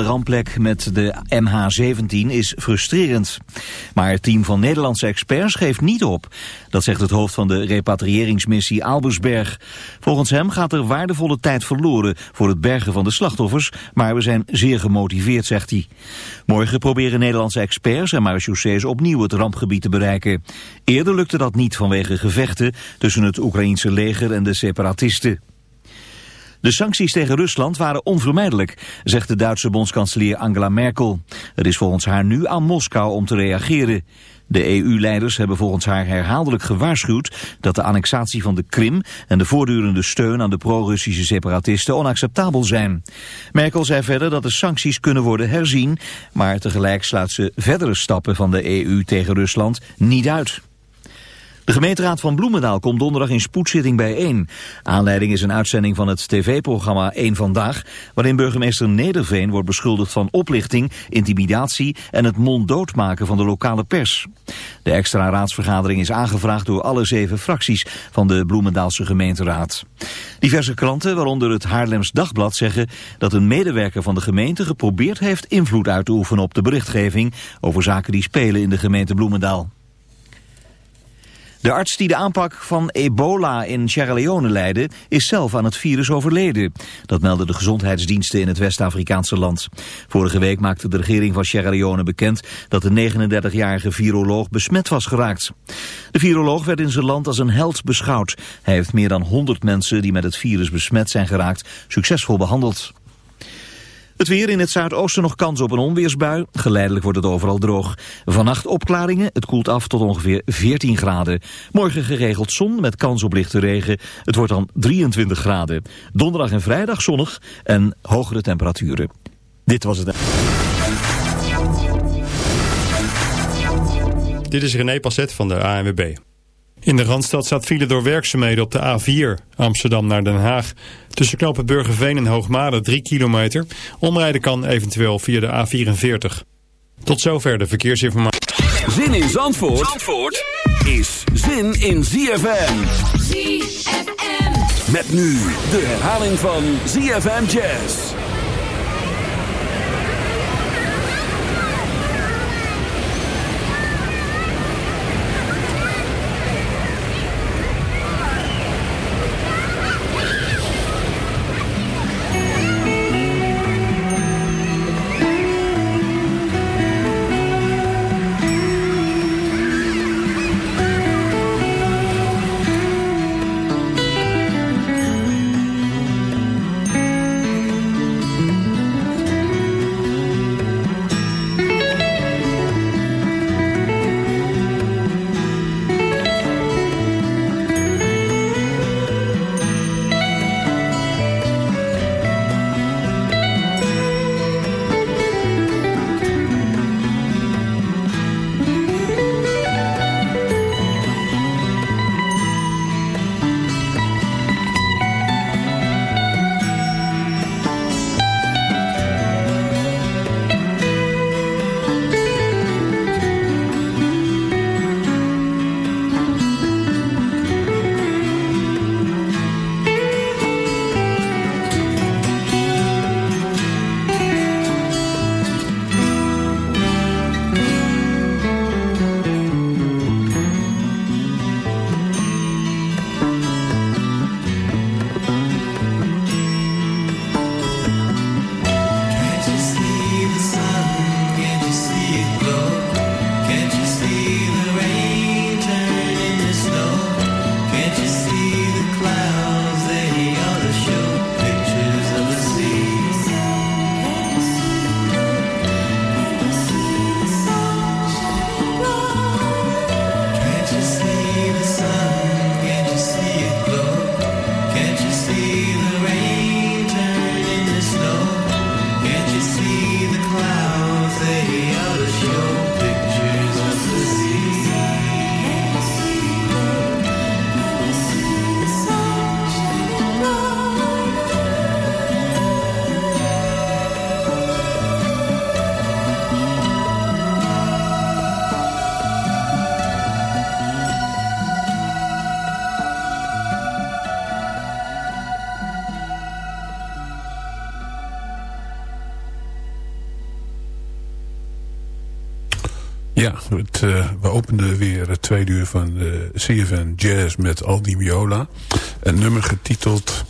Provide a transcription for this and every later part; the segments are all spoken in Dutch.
de rampplek met de MH17 is frustrerend. Maar het team van Nederlandse experts geeft niet op. Dat zegt het hoofd van de repatriëringsmissie Albersberg. Volgens hem gaat er waardevolle tijd verloren voor het bergen van de slachtoffers, maar we zijn zeer gemotiveerd, zegt hij. Morgen proberen Nederlandse experts en marechaussees opnieuw het rampgebied te bereiken. Eerder lukte dat niet vanwege gevechten tussen het Oekraïense leger en de separatisten. De sancties tegen Rusland waren onvermijdelijk, zegt de Duitse bondskanselier Angela Merkel. Het is volgens haar nu aan Moskou om te reageren. De EU-leiders hebben volgens haar herhaaldelijk gewaarschuwd dat de annexatie van de Krim en de voortdurende steun aan de pro-Russische separatisten onacceptabel zijn. Merkel zei verder dat de sancties kunnen worden herzien, maar tegelijk sluit ze verdere stappen van de EU tegen Rusland niet uit. De gemeenteraad van Bloemendaal komt donderdag in spoedzitting bijeen. Aanleiding is een uitzending van het tv-programma 1 Vandaag... waarin burgemeester Nederveen wordt beschuldigd van oplichting, intimidatie... en het monddood maken van de lokale pers. De extra raadsvergadering is aangevraagd door alle zeven fracties... van de Bloemendaalse gemeenteraad. Diverse kranten, waaronder het Haarlems Dagblad, zeggen... dat een medewerker van de gemeente geprobeerd heeft invloed uit te oefenen op de berichtgeving... over zaken die spelen in de gemeente Bloemendaal. De arts die de aanpak van ebola in Sierra Leone leidde... is zelf aan het virus overleden. Dat melden de gezondheidsdiensten in het West-Afrikaanse land. Vorige week maakte de regering van Sierra Leone bekend... dat de 39-jarige viroloog besmet was geraakt. De viroloog werd in zijn land als een held beschouwd. Hij heeft meer dan 100 mensen die met het virus besmet zijn geraakt... succesvol behandeld. Het weer in het zuidoosten nog kans op een onweersbui. Geleidelijk wordt het overal droog. Vannacht opklaringen. Het koelt af tot ongeveer 14 graden. Morgen geregeld zon met kans op lichte regen. Het wordt dan 23 graden. Donderdag en vrijdag zonnig en hogere temperaturen. Dit was het. Dit is René Passet van de ANWB. In de Randstad staat file door werkzaamheden op de A4 Amsterdam naar Den Haag. Tussen knopen Burgerveen en Hoogmade 3 kilometer. Omrijden kan eventueel via de A44. Tot zover de verkeersinformatie. Zin in Zandvoort, Zandvoort is zin in ZFM. ZFM. Met nu de herhaling van ZFM Jazz. Uh, we openden weer het tweede uur van de CFN Jazz met Aldi Miola. Een nummer getiteld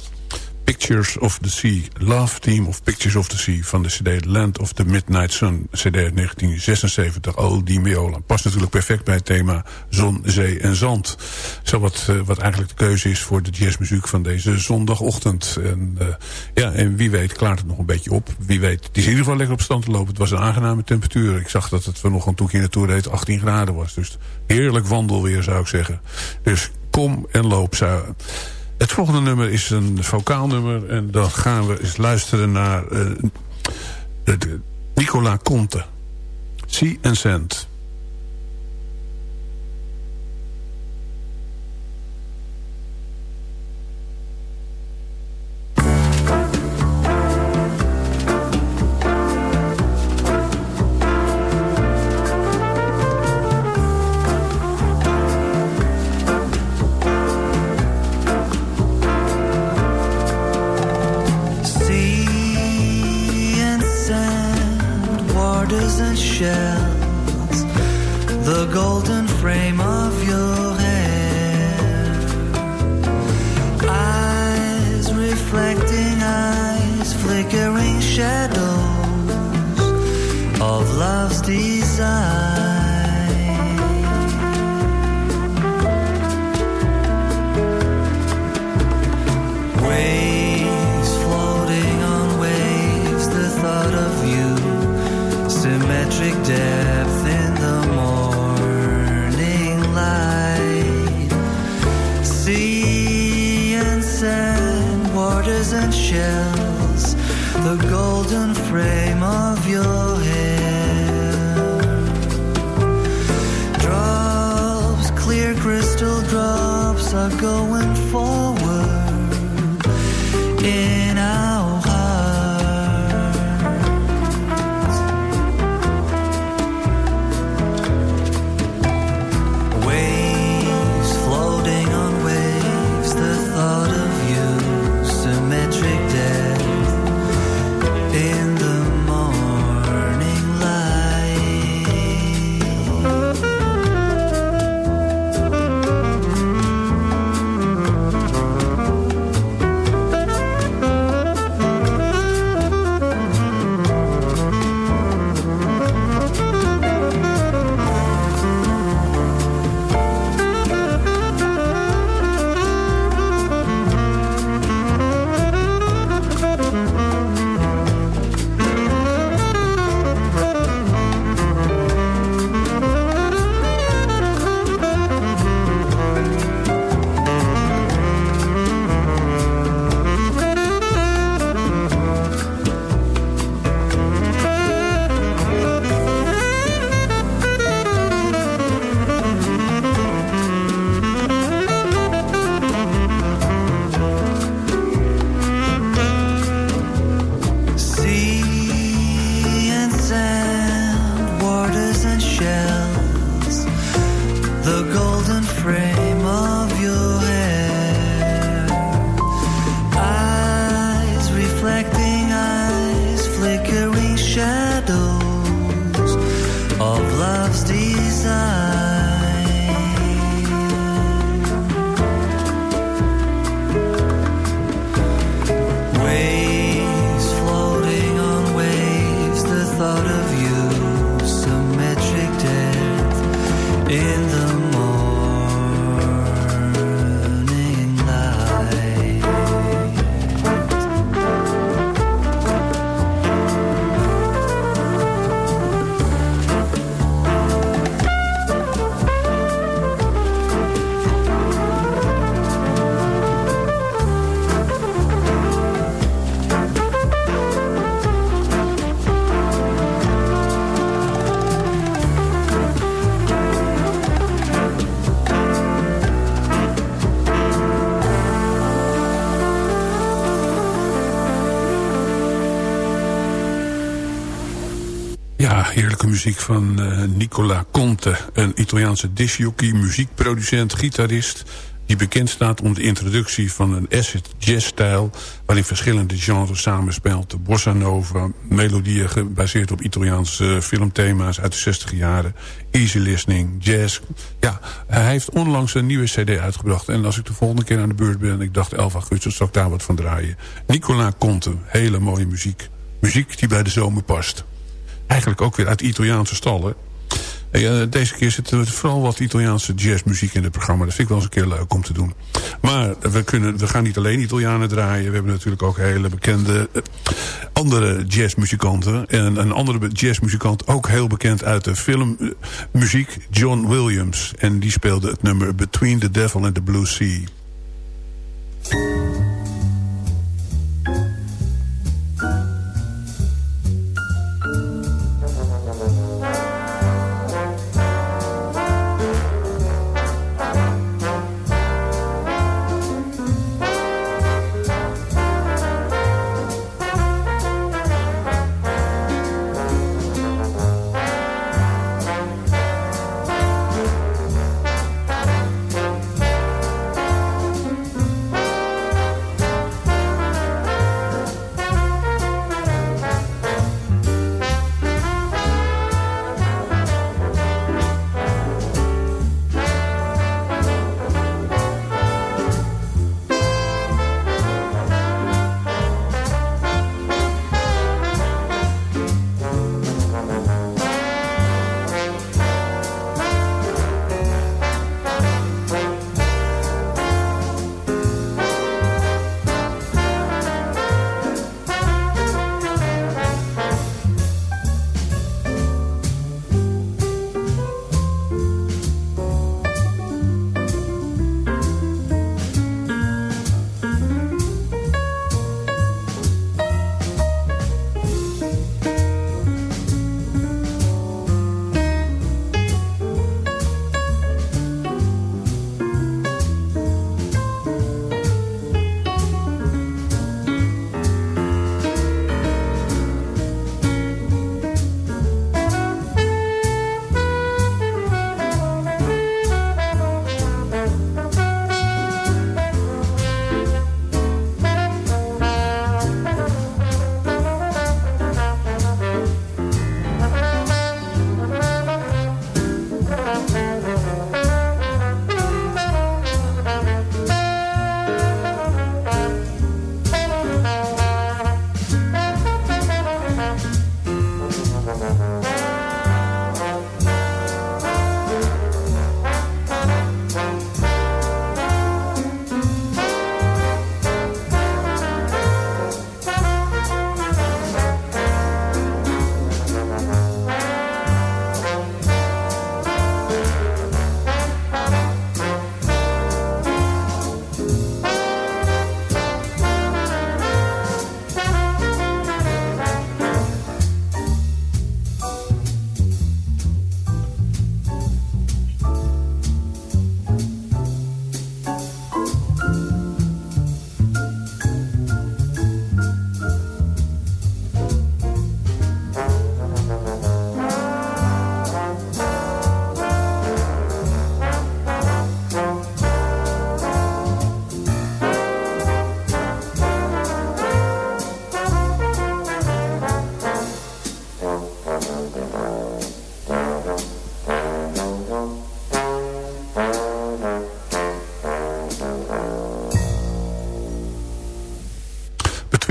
Pictures of the Sea. Love Team of Pictures of the Sea van de cd Land of the Midnight Sun. cd 1976, Aldi Miola. Past natuurlijk perfect bij het thema zon, zee en zand. Zo wat, uh, wat eigenlijk de keuze is voor de jazzmuziek van deze zondagochtend. En, uh, ja, en wie weet klaart het nog een beetje op. Wie weet, het is in ieder geval lekker op stand te lopen. Het was een aangename temperatuur. Ik zag dat het nog een in de toer deed 18 graden was. Dus heerlijk wandelweer zou ik zeggen. Dus kom en loop. Zou... Het volgende nummer is een vocaalnummer. En dan gaan we eens luisteren naar uh, Nicola Conte. Sea and Sand. Muziek van uh, Nicola Conte. Een Italiaanse discjockey, muziekproducent, gitarist... die bekend staat om de introductie van een acid jazz-stijl... waarin verschillende genres samenspelt. De bossa nova, melodieën gebaseerd op Italiaanse filmthema's uit de 60 jaren... easy listening, jazz. Ja, hij heeft onlangs een nieuwe cd uitgebracht. En als ik de volgende keer aan de beurt ben... ik dacht 11 augustus, zal ik daar wat van draaien. Nicola Conte, hele mooie muziek. Muziek die bij de zomer past. Eigenlijk ook weer uit Italiaanse stallen. Uh, deze keer zit er vooral wat Italiaanse jazzmuziek in het programma. Dat vind ik wel eens een keer leuk om te doen. Maar we, kunnen, we gaan niet alleen Italianen draaien. We hebben natuurlijk ook hele bekende uh, andere jazzmuzikanten. En een andere jazzmuzikant, ook heel bekend uit de filmmuziek, John Williams. En die speelde het nummer Between the Devil and the Blue Sea.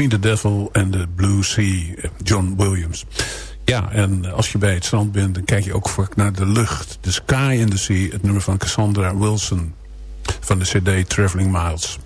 The Devil and the Blue Sea, John Williams. Ja, en als je bij het strand bent, dan kijk je ook vaak naar de lucht. The Sky and the Sea, het nummer van Cassandra Wilson van de cd Traveling Miles.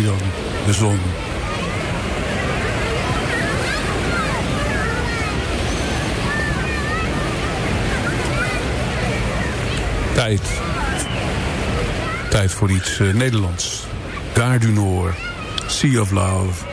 Dan, de zon. Tijd. Tijd voor iets uh, Nederlands. Gare du Nord. Sea of Love.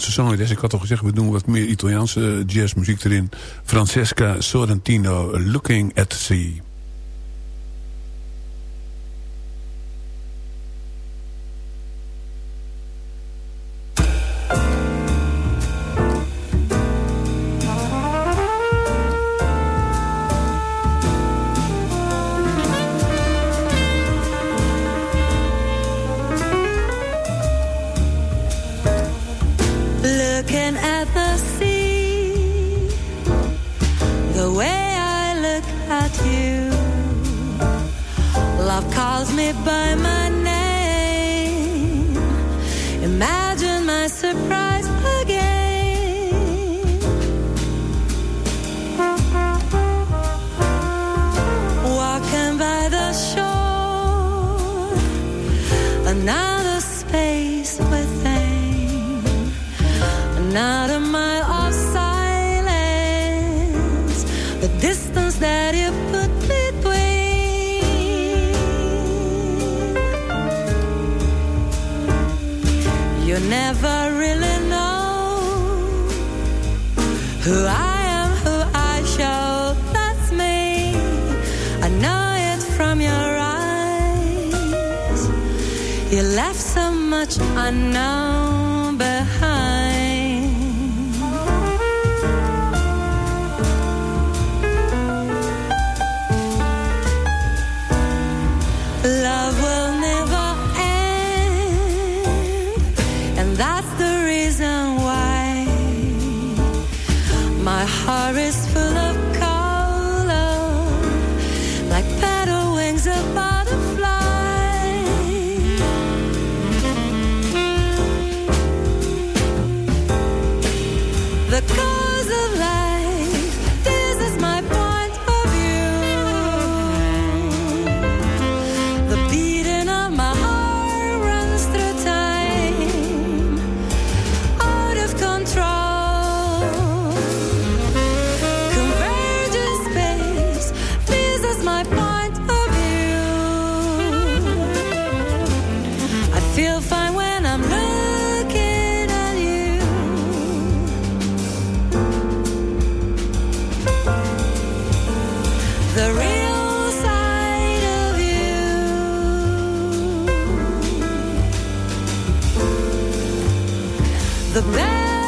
Italiaanse zangeres. Ik had al gezegd, we doen wat meer Italiaanse jazzmuziek erin. Francesca Sorrentino, Looking at Sea. another space within, another mile of silence, the distance that you put between. You never really know who I. I know. the best.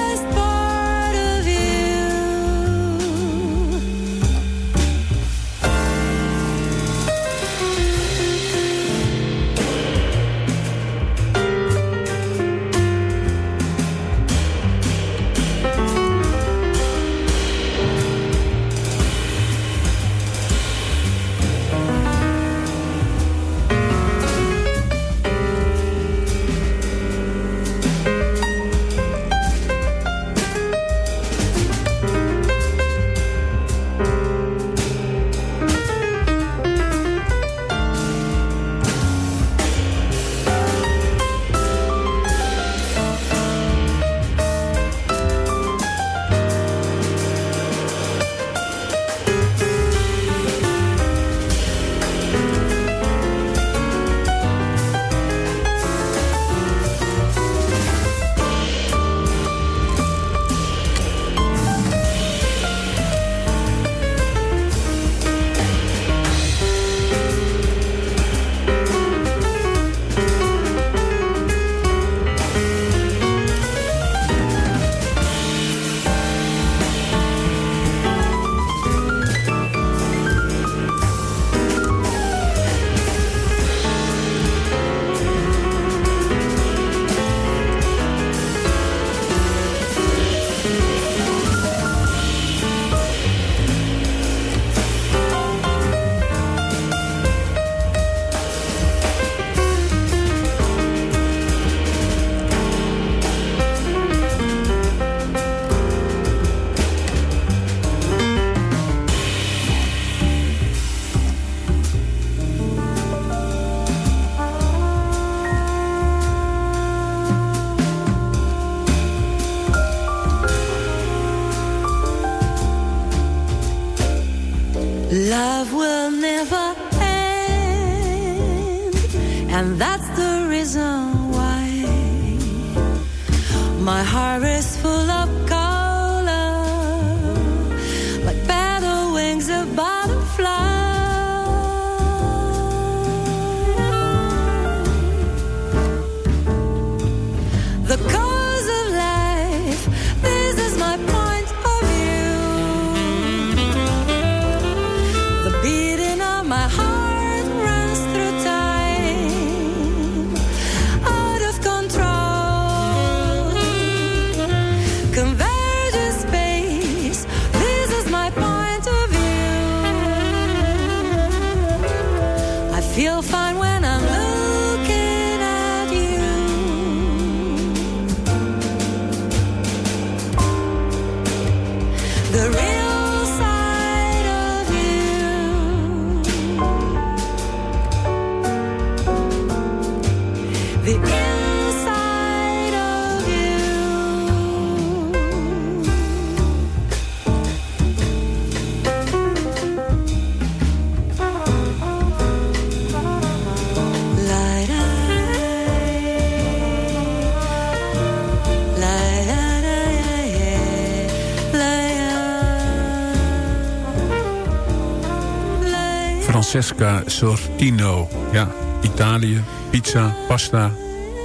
Francesca Sortino. Ja, Italië, pizza, pasta,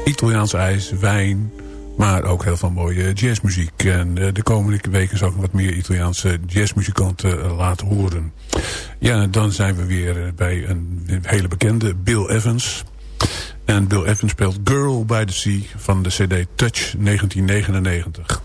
Italiaans ijs, wijn... maar ook heel veel mooie jazzmuziek. En eh, de komende weken zal ik wat meer Italiaanse jazzmuzikanten eh, laten horen. Ja, dan zijn we weer eh, bij een hele bekende, Bill Evans... En Bill Evans speelt Girl by the Sea van de cd Touch 1999.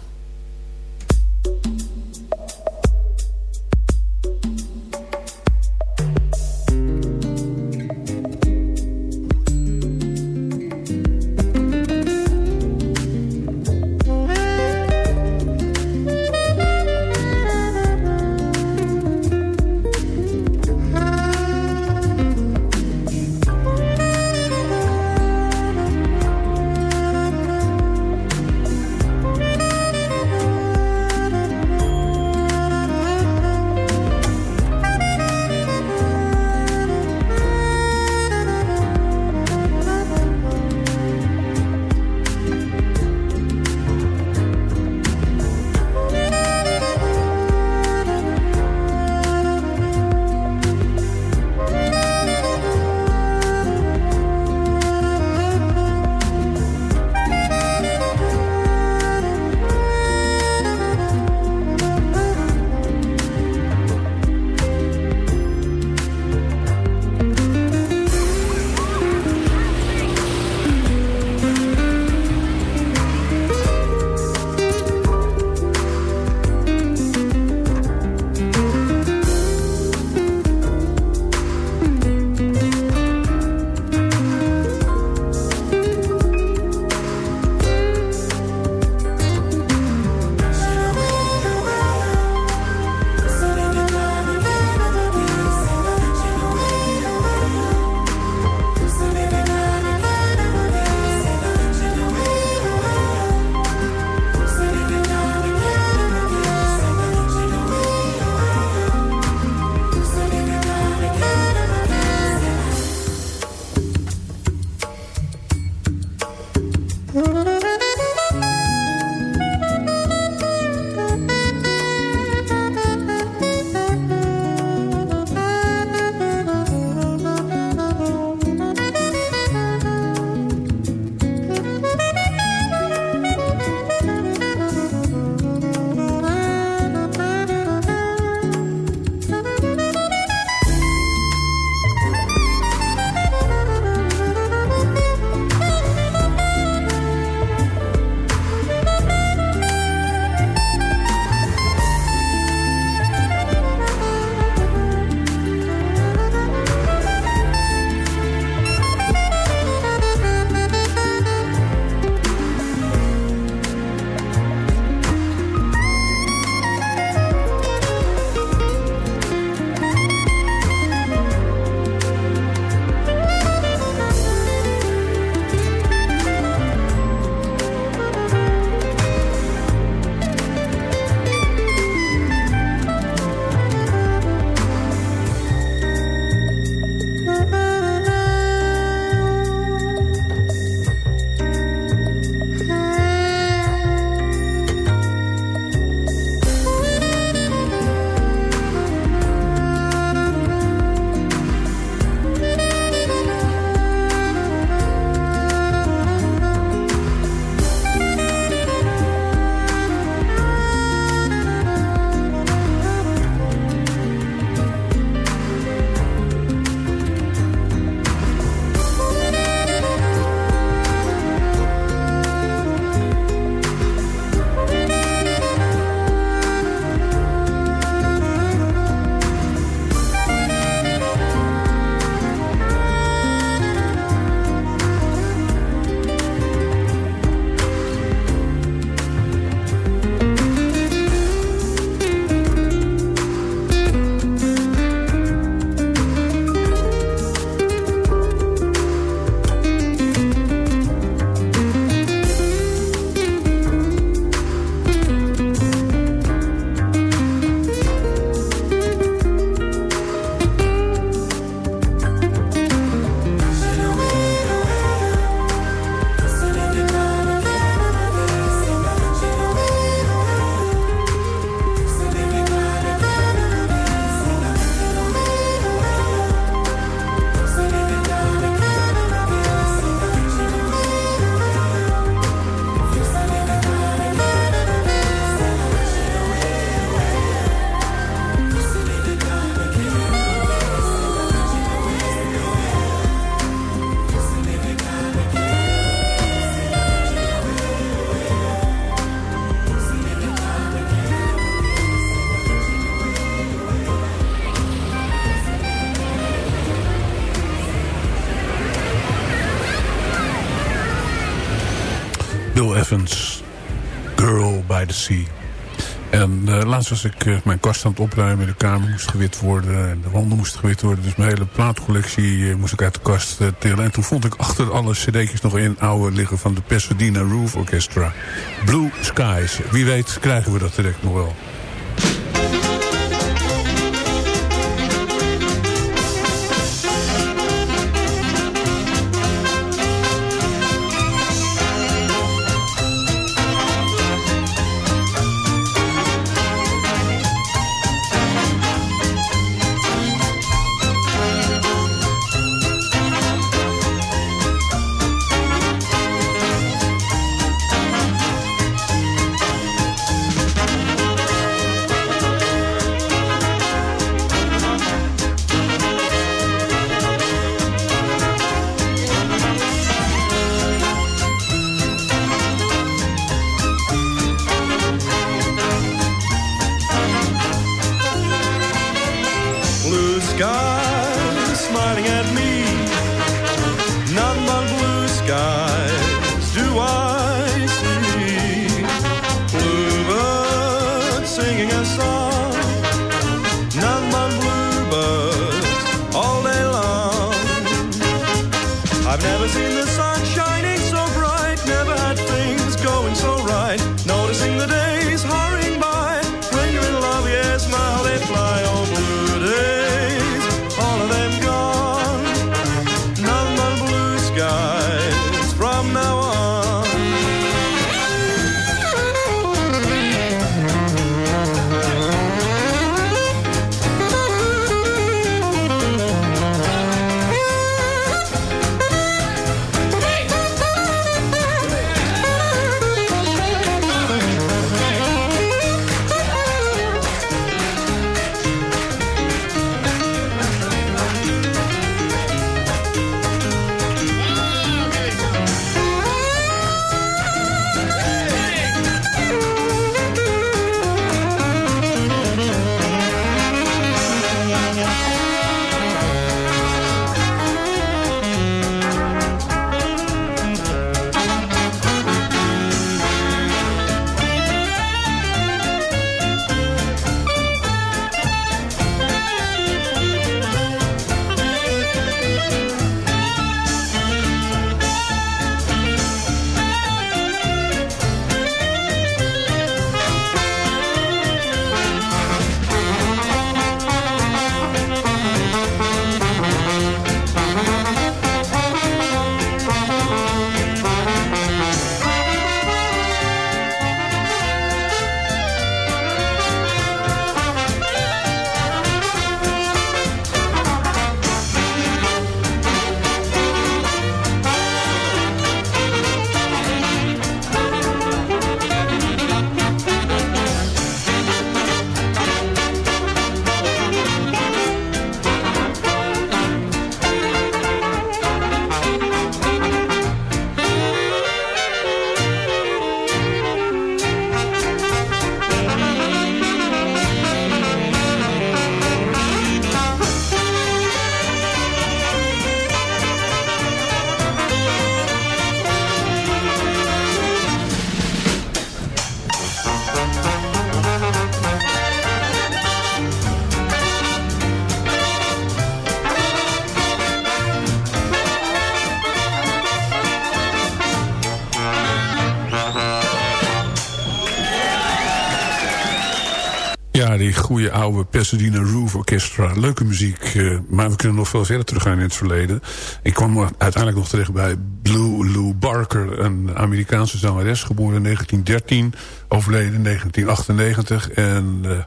En uh, laatst was ik uh, mijn kast aan het opruimen. De kamer moest gewit worden en de wanden moesten gewit worden. Dus mijn hele plaatcollectie uh, moest ik uit de kast tillen. En toen vond ik achter alle cd'tjes nog een oude liggen van de Pasadena Roof Orchestra. Blue Skies. Wie weet krijgen we dat direct nog wel. Die goede oude Pasadena Roof Orchestra. Leuke muziek, uh, maar we kunnen nog veel verder teruggaan in het verleden. Ik kwam uiteindelijk nog terecht bij Blue Lou Barker, een Amerikaanse zangeres, geboren in 1913, overleden in 1998. En uh,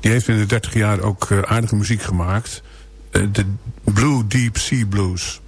die heeft in de 30 jaar ook uh, aardige muziek gemaakt. de Blue Deep Sea Blues.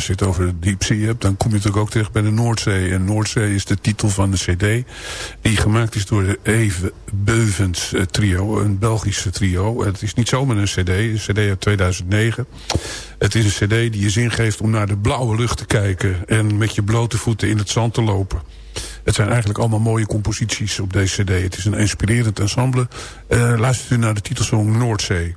Als je het over de Deep Sea hebt, dan kom je natuurlijk ook terecht bij de Noordzee. En Noordzee is de titel van de cd. Die gemaakt is door de Eve Beuvens eh, trio, een Belgische trio. Het is niet zomaar een cd, een cd uit 2009. Het is een cd die je zin geeft om naar de blauwe lucht te kijken... en met je blote voeten in het zand te lopen. Het zijn eigenlijk allemaal mooie composities op deze cd. Het is een inspirerend ensemble. Uh, luistert u naar de titelsong Noordzee.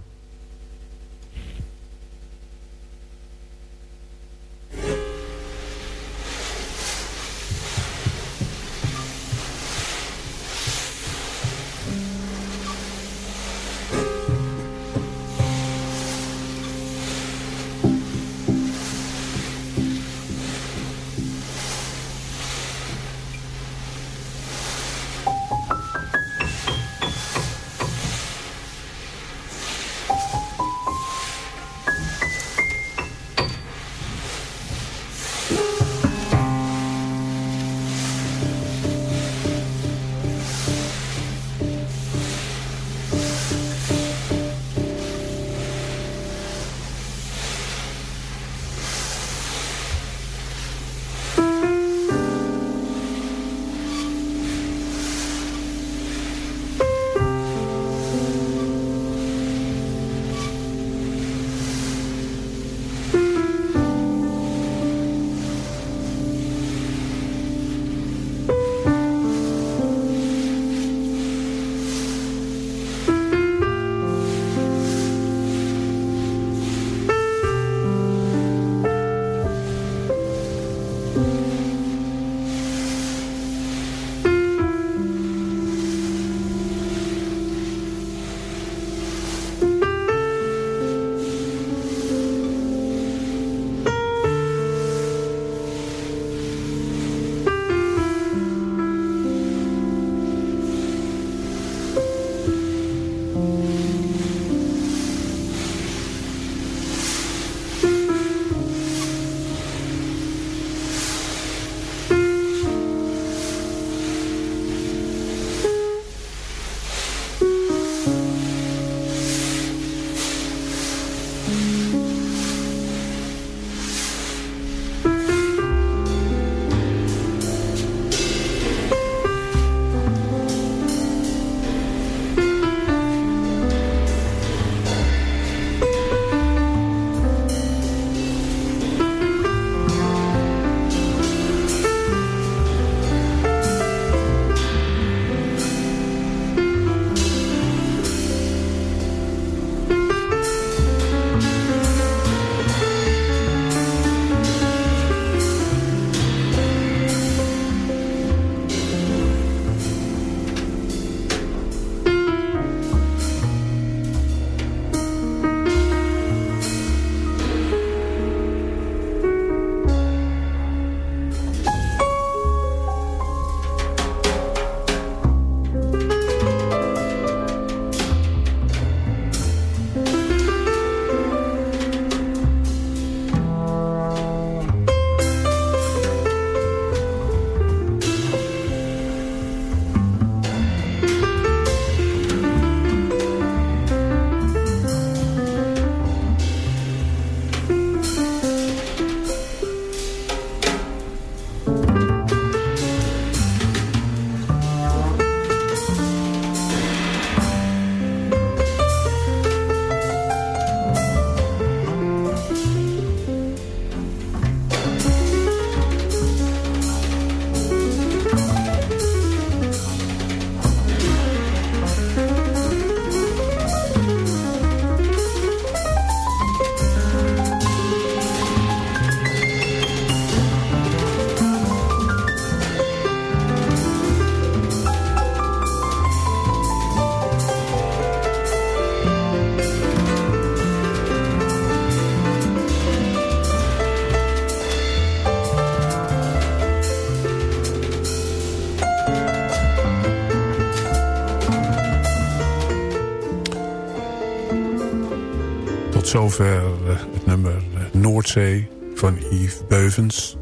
Zover eh, het nummer eh, Noordzee van Yves Beuvens.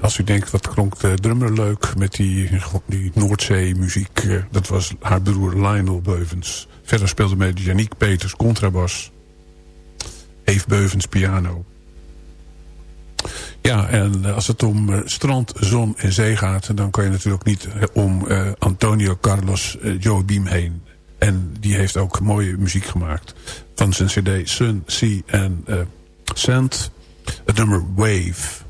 Als u denkt, wat klonk de drummer leuk met die, die Noordzee-muziek. eh, Dat was haar broer Lionel Beuvens. Verder speelde mee Janiek Peters, contrabas. Eve Beuvens, piano. Ja, en als het om strand, zon en zee gaat... dan kan je natuurlijk niet om Antonio Carlos Beam heen. En die heeft ook mooie muziek gemaakt. Van zijn cd Sun, Sea en eh, Sand. Het nummer Wave.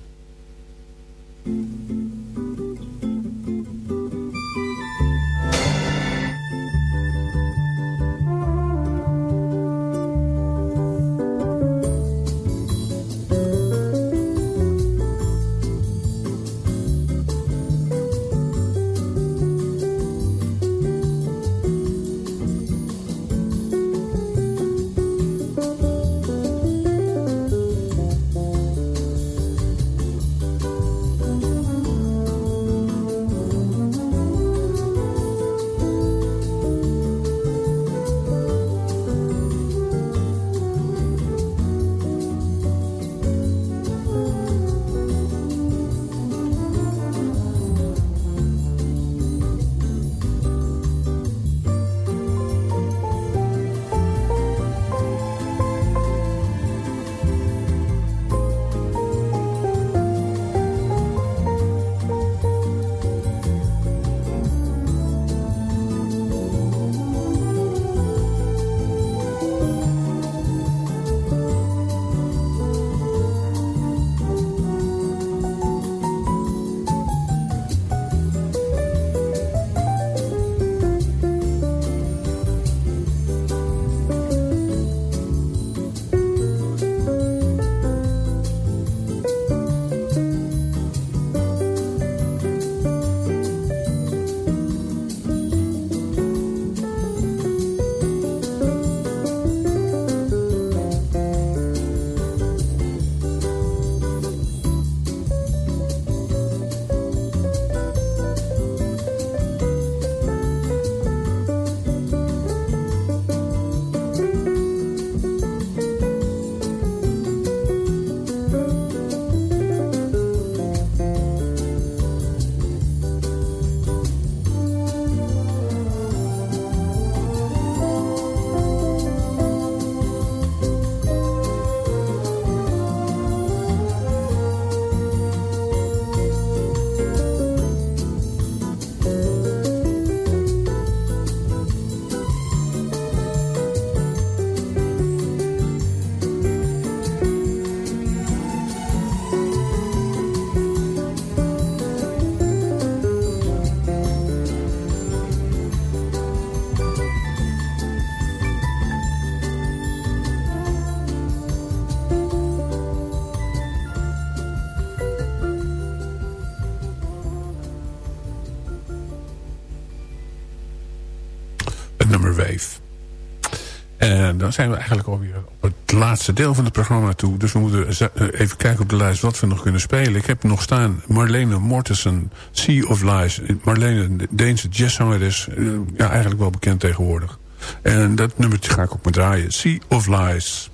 Zijn we eigenlijk alweer op het laatste deel van het programma toe. Dus we moeten eh, even kijken op de lijst wat we nog kunnen spelen. Ik heb nog staan Marlene Mortensen, Sea of Lies. Marlene, de Deense jazzzangeres. eh, Ja, eigenlijk wel bekend tegenwoordig. En dat nummertje ga ik ook maar draaien. Sea of Lies.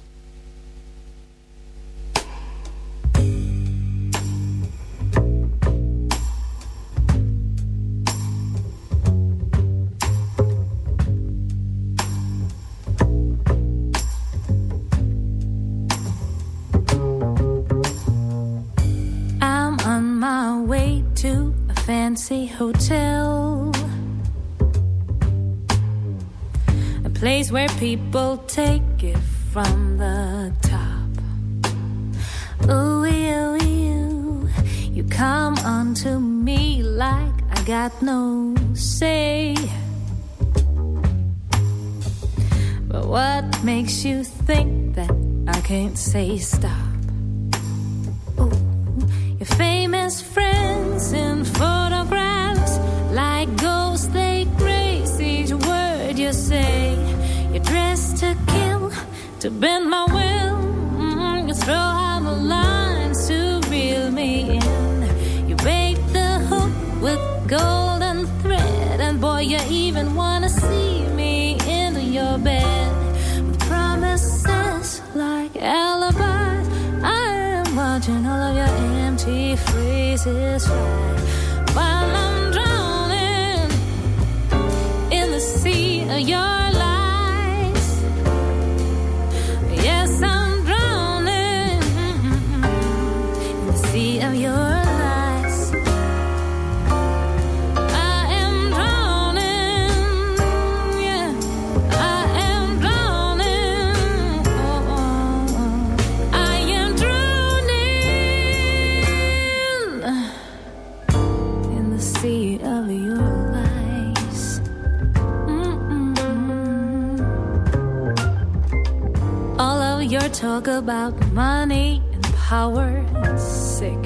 People take it from the top. Ooh, ooh, ooh. You come onto me like I got no say. But what makes you think that I can't say stop? Ooh, your famous friends in photographs, to bend my will. Mm -hmm, you throw out the lines to reel me in. You bait the hook with golden thread, and boy, you even wanna see me into your bed. With promises like alibis, I am watching all of your empty phrases. Fly. Talk about money and power and sick.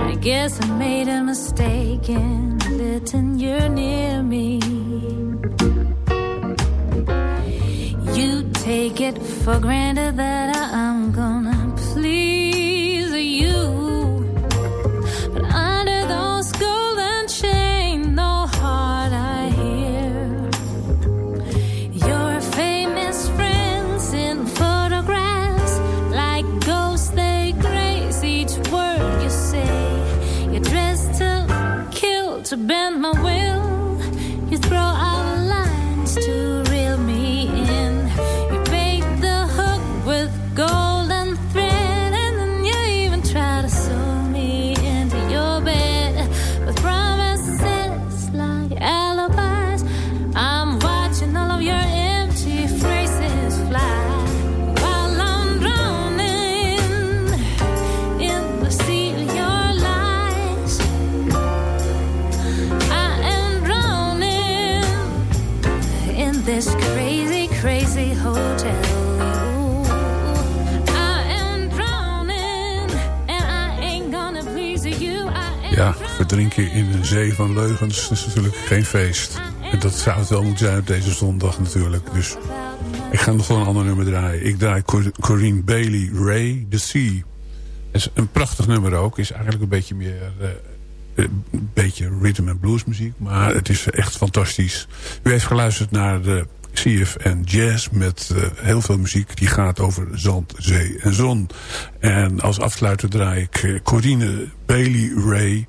I guess I made a mistake in letting you near me. You take it for granted that I'm gonna verdrinken in een zee van leugens is natuurlijk geen feest. En dat zou het wel moeten zijn op deze zondag natuurlijk. Dus ik ga nog wel een ander nummer draaien. Ik draai Cor- Corinne Bailey, Ray, The Sea. Het is een prachtig nummer ook. Is eigenlijk een beetje meer... eh, een beetje rhythm and blues muziek. Maar het is echt fantastisch. U heeft geluisterd naar de CFN Jazz met eh, heel veel muziek. Die gaat over zand, zee en zon. En als afsluiter draai ik eh, Corine Bailey Ray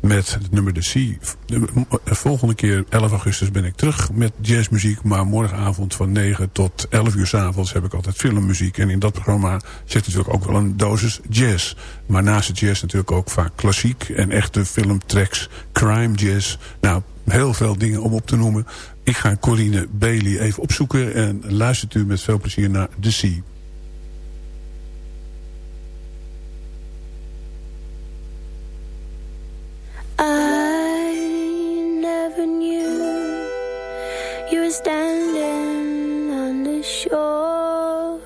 met het nummer The Sea. De volgende keer, 11 augustus, ben ik terug met jazzmuziek. Maar morgenavond van 9 tot 11 uur s avonds heb ik altijd filmmuziek. En in dat programma zit natuurlijk ook wel een dosis jazz. Maar naast het jazz natuurlijk ook vaak klassiek en echte filmtracks, crime jazz. Nou, heel veel dingen om op te noemen. Ik ga Corine Bailey even opzoeken en luistert u met veel plezier naar The Sea. Shore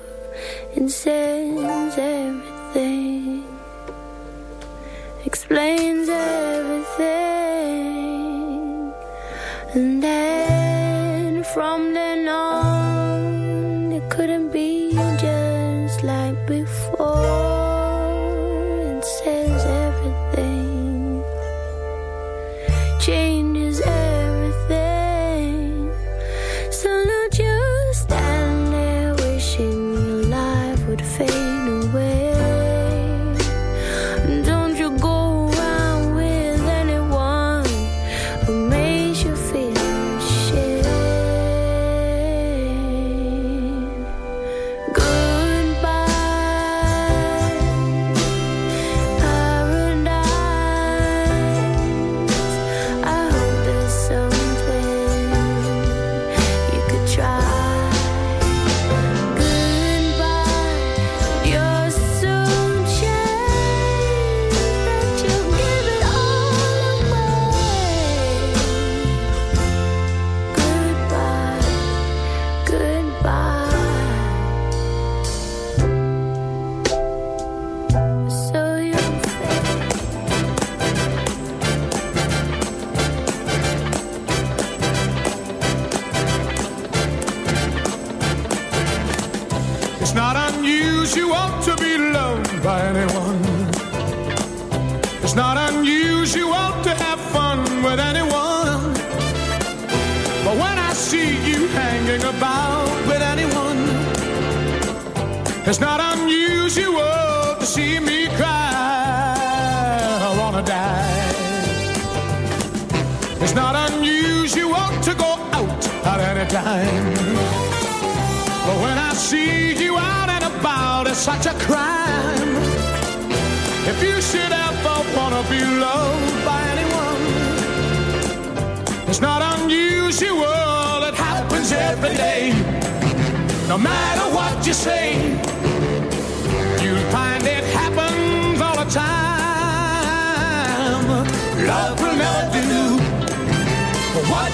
explains everything, and from then on it couldn't be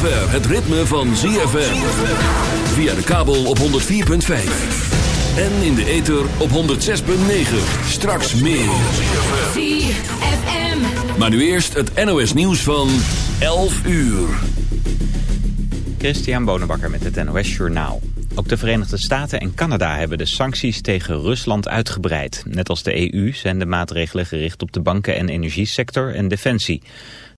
zover het ritme van ZFM. Via de kabel op 104.5. En in de ether op 106.9. Straks meer. Maar nu eerst het NOS nieuws van 11 uur. Christian Bonenbakker met het NOS Journaal. Ook de Verenigde Staten en Canada hebben de sancties tegen Rusland uitgebreid. Net als de EU zijn de maatregelen gericht op de banken- en energiesector en defensie.